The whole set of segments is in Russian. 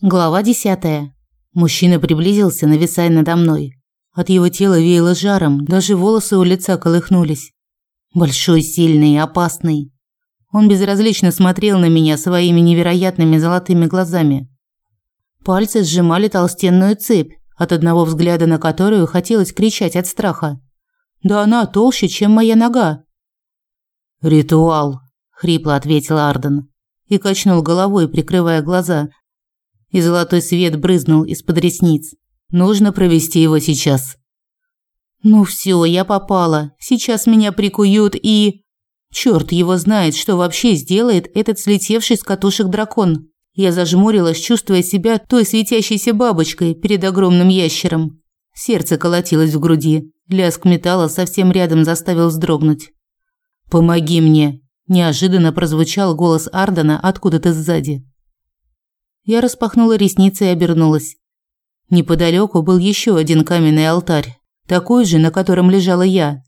Глава десятая. Мужчина приблизился, нависая надо мной. От его тела веяло жаром, даже волосы у лица колыхнулись. Большой, сильный и опасный. Он безразлично смотрел на меня своими невероятными золотыми глазами. Пальцы сжимали толстенную цепь, от одного взгляда на которую хотелось кричать от страха. Да она толще, чем моя нога. «Ритуал», – хрипло ответил Арден и качнул головой, прикрывая глаза, и золотой свет брызнул из-под ресниц. Нужно провести его сейчас. Ну все, я попала. Сейчас меня прикуют и Черт его знает, что вообще сделает этот слетевший с катушек дракон. Я зажмурилась, чувствуя себя той светящейся бабочкой перед огромным ящером. Сердце колотилось в груди. Лязг металла совсем рядом заставил вздрогнуть. «Помоги мне!» – неожиданно прозвучал голос Ардена откуда-то сзади. Я распахнула ресницы и обернулась. Неподалеку был еще один каменный алтарь, такой же, на котором лежала я.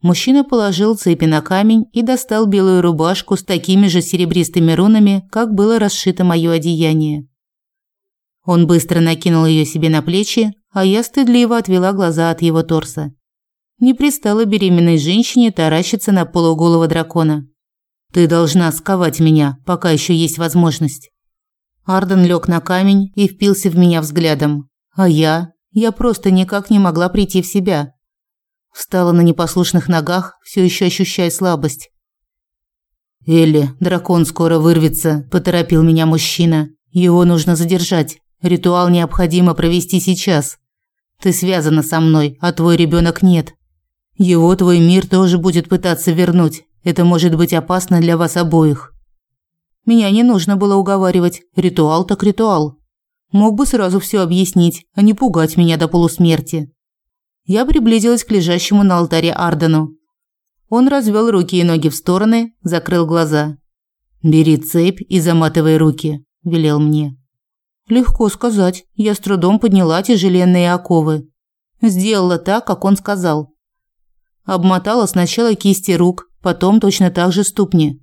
Мужчина положил цепи на камень и достал белую рубашку с такими же серебристыми рунами, как было расшито мое одеяние. Он быстро накинул ее себе на плечи, а я стыдливо отвела глаза от его торса. Не пристало беременной женщине таращиться на полуголого дракона. «Ты должна сковать меня, пока еще есть возможность». Арден лег на камень и впился в меня взглядом. А я? Я просто никак не могла прийти в себя. Встала на непослушных ногах, все еще ощущая слабость. «Элли, дракон скоро вырвется», – поторопил меня мужчина. «Его нужно задержать. Ритуал необходимо провести сейчас. Ты связана со мной, а твой ребенок нет. Его твой мир тоже будет пытаться вернуть. Это может быть опасно для вас обоих». Меня не нужно было уговаривать. Ритуал так ритуал. Мог бы сразу все объяснить, а не пугать меня до полусмерти. Я приблизилась к лежащему на алтаре Ардену. Он развел руки и ноги в стороны, закрыл глаза. «Бери цепь и заматывай руки», – велел мне. Легко сказать. Я с трудом подняла тяжеленные оковы. Сделала так, как он сказал. Обмотала сначала кисти рук, потом точно так же ступни.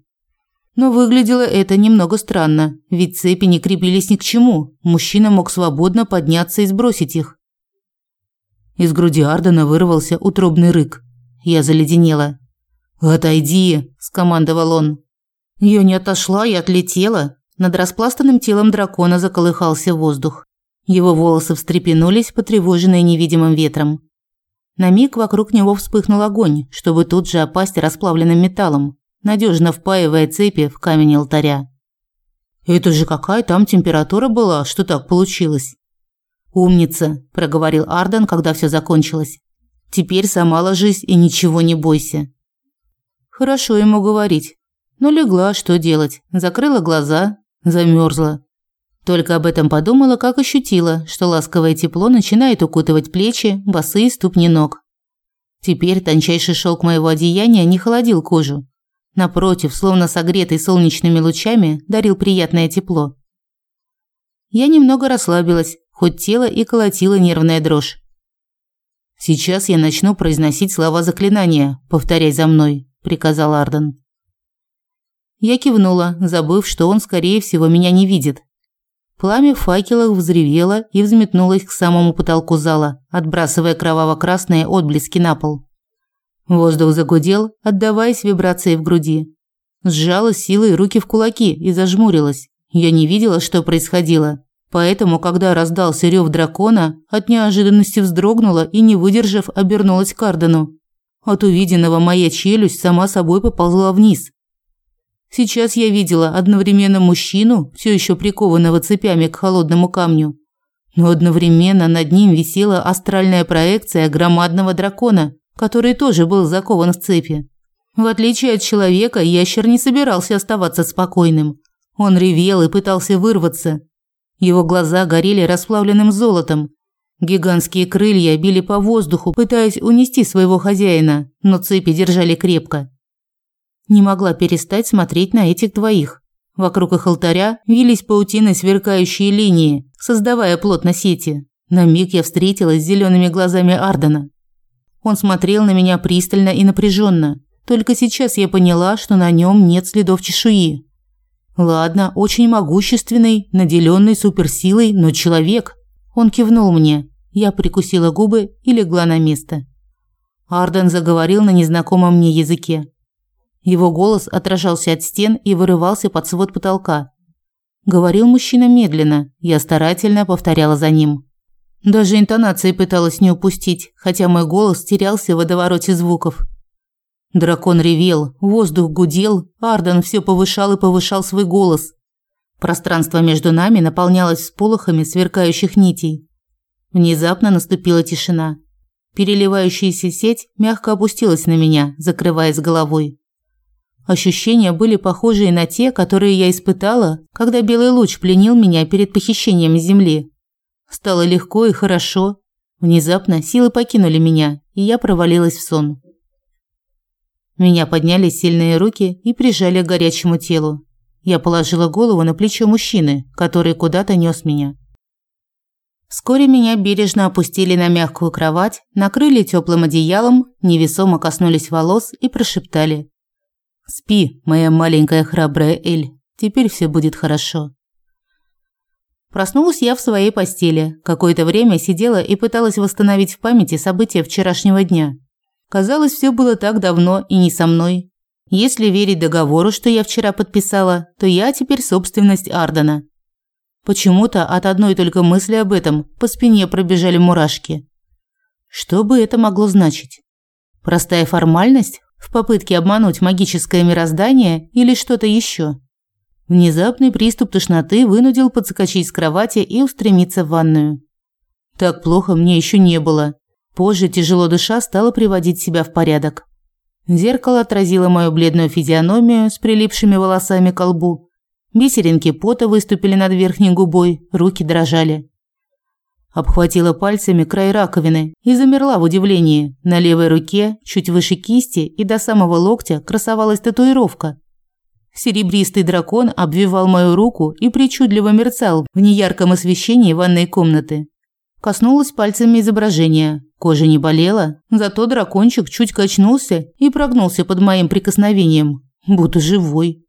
Но выглядело это немного странно, ведь цепи не крепились ни к чему. Мужчина мог свободно подняться и сбросить их. Из груди Ардена вырвался утробный рык. Я заледенела. «Отойди!» – скомандовал он. Я не отошла и отлетела. Над распластанным телом дракона заколыхался воздух. Его волосы встрепенулись, потревоженные невидимым ветром. На миг вокруг него вспыхнул огонь, чтобы тут же опасть расплавленным металлом надежно впаивая цепи в камень алтаря. Это же какая там температура была, что так получилось? Умница, проговорил Ардан, когда все закончилось. Теперь сама ложись и ничего не бойся. Хорошо ему говорить. Но легла, что делать? Закрыла глаза, замерзла. Только об этом подумала, как ощутила, что ласковое тепло начинает укутывать плечи, босые ступни ног. Теперь тончайший шелк моего одеяния не холодил кожу, Напротив, словно согретый солнечными лучами, дарил приятное тепло. Я немного расслабилась, хоть тело и колотило нервная дрожь. «Сейчас я начну произносить слова заклинания. Повторяй за мной», – приказал Арден. Я кивнула, забыв, что он, скорее всего, меня не видит. Пламя в факелах взревело и взметнулось к самому потолку зала, отбрасывая кроваво-красные отблески на пол. Воздух загудел, отдаваясь вибрации в груди. Сжала силой руки в кулаки и зажмурилась. Я не видела, что происходило. Поэтому, когда раздался рев дракона, от неожиданности вздрогнула и, не выдержав, обернулась к Ардену. От увиденного моя челюсть сама собой поползла вниз. Сейчас я видела одновременно мужчину, все еще прикованного цепями к холодному камню, но одновременно над ним висела астральная проекция громадного дракона который тоже был закован в цепи. В отличие от человека, ящер не собирался оставаться спокойным. Он ревел и пытался вырваться. Его глаза горели расплавленным золотом. Гигантские крылья били по воздуху, пытаясь унести своего хозяина, но цепи держали крепко. Не могла перестать смотреть на этих двоих. Вокруг их алтаря вились паутины сверкающие линии, создавая плот на сети. На миг я встретилась с зелеными глазами Ардена. Он смотрел на меня пристально и напряженно. Только сейчас я поняла, что на нем нет следов чешуи. Ладно, очень могущественный, наделенный суперсилой, но человек. Он кивнул мне. Я прикусила губы и легла на место. Арден заговорил на незнакомом мне языке. Его голос отражался от стен и вырывался под свод потолка. Говорил мужчина медленно, я старательно повторяла за ним. Даже интонации пыталась не упустить, хотя мой голос терялся в водовороте звуков. Дракон ревел, воздух гудел, Арден все повышал и повышал свой голос. Пространство между нами наполнялось всполохами сверкающих нитей. Внезапно наступила тишина. Переливающаяся сеть мягко опустилась на меня, закрываясь головой. Ощущения были похожие на те, которые я испытала, когда белый луч пленил меня перед похищением земли. Стало легко и хорошо. Внезапно силы покинули меня, и я провалилась в сон. Меня подняли сильные руки и прижали к горячему телу. Я положила голову на плечо мужчины, который куда-то нёс меня. Вскоре меня бережно опустили на мягкую кровать, накрыли теплым одеялом, невесомо коснулись волос и прошептали: Спи, моя маленькая храбрая Эль. Теперь все будет хорошо. Проснулась я в своей постели. Какое-то время сидела и пыталась восстановить в памяти события вчерашнего дня. Казалось, все было так давно и не со мной. Если верить договору, что я вчера подписала, то я теперь собственность Ардена. Почему-то от одной только мысли об этом по спине пробежали мурашки. Что бы это могло значить? Простая формальность? в попытке обмануть магическое мироздание или что-то еще. Внезапный приступ тошноты вынудил подскочить с кровати и устремиться в ванную. Так плохо мне еще не было. Позже, тяжело дыша, стала приводить себя в порядок. Зеркало отразило мою бледную физиономию с прилипшими волосами к лбу. Бисеринки пота выступили над верхней губой, руки дрожали обхватила пальцами край раковины и замерла в удивлении. На левой руке, чуть выше кисти и до самого локтя, красовалась татуировка. Серебристый дракон обвивал мою руку и причудливо мерцал в неярком освещении ванной комнаты. Коснулась пальцами изображения. Кожа не болела, зато дракончик чуть качнулся и прогнулся под моим прикосновением, будто живой.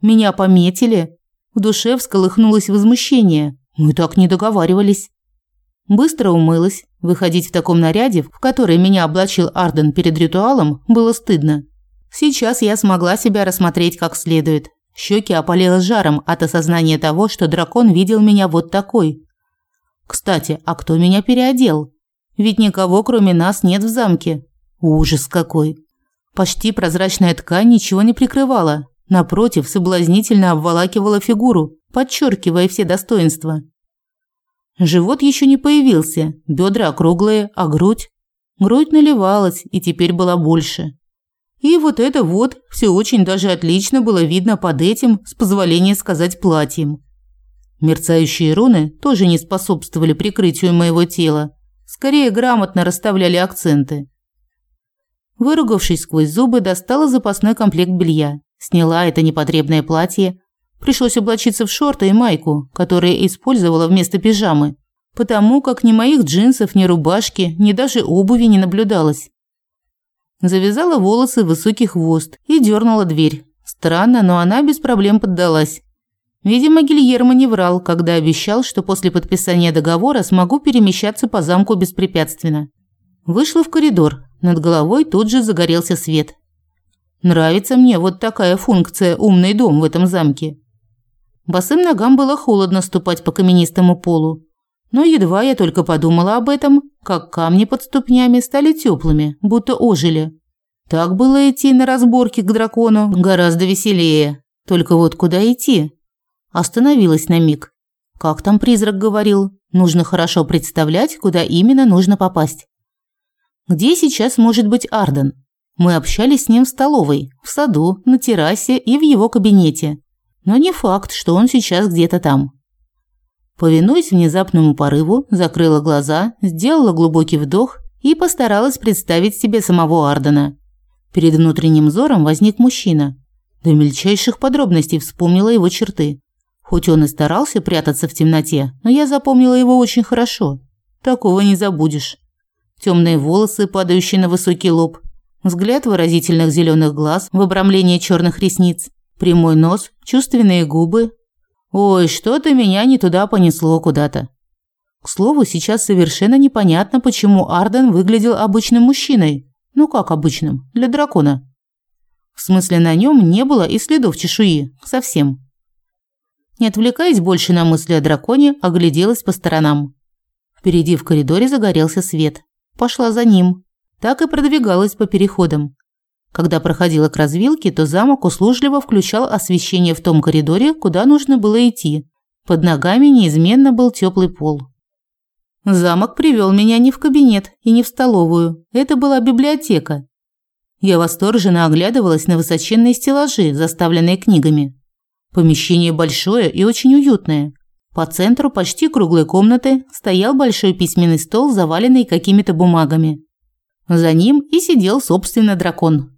Меня пометили. В душе всколыхнулось возмущение. Мы так не договаривались. Быстро умылась. Выходить в таком наряде, в который меня облачил Арден перед ритуалом, было стыдно. Сейчас я смогла себя рассмотреть как следует. Щеки опалило жаром от осознания того, что дракон видел меня вот такой. Кстати, а кто меня переодел? Ведь никого, кроме нас, нет в замке. Ужас какой. Почти прозрачная ткань ничего не прикрывала. Напротив, соблазнительно обволакивала фигуру, подчеркивая все достоинства. Живот еще не появился, бедра округлые, а грудь? Грудь наливалась и теперь была больше. И вот это вот все очень даже отлично было видно под этим, с позволения сказать, платьем. Мерцающие руны тоже не способствовали прикрытию моего тела, скорее грамотно расставляли акценты. Выругавшись сквозь зубы, достала запасной комплект белья, сняла это непотребное платье, Пришлось облачиться в шорты и майку, которые использовала вместо пижамы, потому как ни моих джинсов, ни рубашки, ни даже обуви не наблюдалось. Завязала волосы в высокий хвост и дернула дверь. Странно, но она без проблем поддалась. Видимо, Гильермо не врал, когда обещал, что после подписания договора смогу перемещаться по замку беспрепятственно. Вышла в коридор. Над головой тут же загорелся свет. Нравится мне вот такая функция «умный дом» в этом замке. Босым ногам было холодно ступать по каменистому полу. Но едва я только подумала об этом, как камни под ступнями стали теплыми, будто ожили. Так было идти на разборки к дракону гораздо веселее. Только вот куда идти? Остановилась на миг. Как там призрак говорил? Нужно хорошо представлять, куда именно нужно попасть. Где сейчас может быть Арден? Мы общались с ним в столовой, в саду, на террасе и в его кабинете но не факт, что он сейчас где-то там. Повинуясь внезапному порыву, закрыла глаза, сделала глубокий вдох и постаралась представить себе самого Ардена. Перед внутренним взором возник мужчина. До мельчайших подробностей вспомнила его черты. Хоть он и старался прятаться в темноте, но я запомнила его очень хорошо. Такого не забудешь. Темные волосы, падающие на высокий лоб, взгляд выразительных зеленых глаз в обрамлении черных ресниц, прямой нос, чувственные губы. Ой, что-то меня не туда понесло куда-то. К слову, сейчас совершенно непонятно, почему Арден выглядел обычным мужчиной. Ну как обычным, для дракона. В смысле, на нем не было и следов чешуи. Совсем. Не отвлекаясь больше на мысли о драконе, огляделась по сторонам. Впереди в коридоре загорелся свет. Пошла за ним. Так и продвигалась по переходам. Когда проходила к развилке, то замок услужливо включал освещение в том коридоре, куда нужно было идти. Под ногами неизменно был теплый пол. Замок привел меня не в кабинет и не в столовую. Это была библиотека. Я восторженно оглядывалась на высоченные стеллажи, заставленные книгами. Помещение большое и очень уютное. По центру почти круглой комнаты стоял большой письменный стол, заваленный какими-то бумагами. За ним и сидел, собственно, дракон.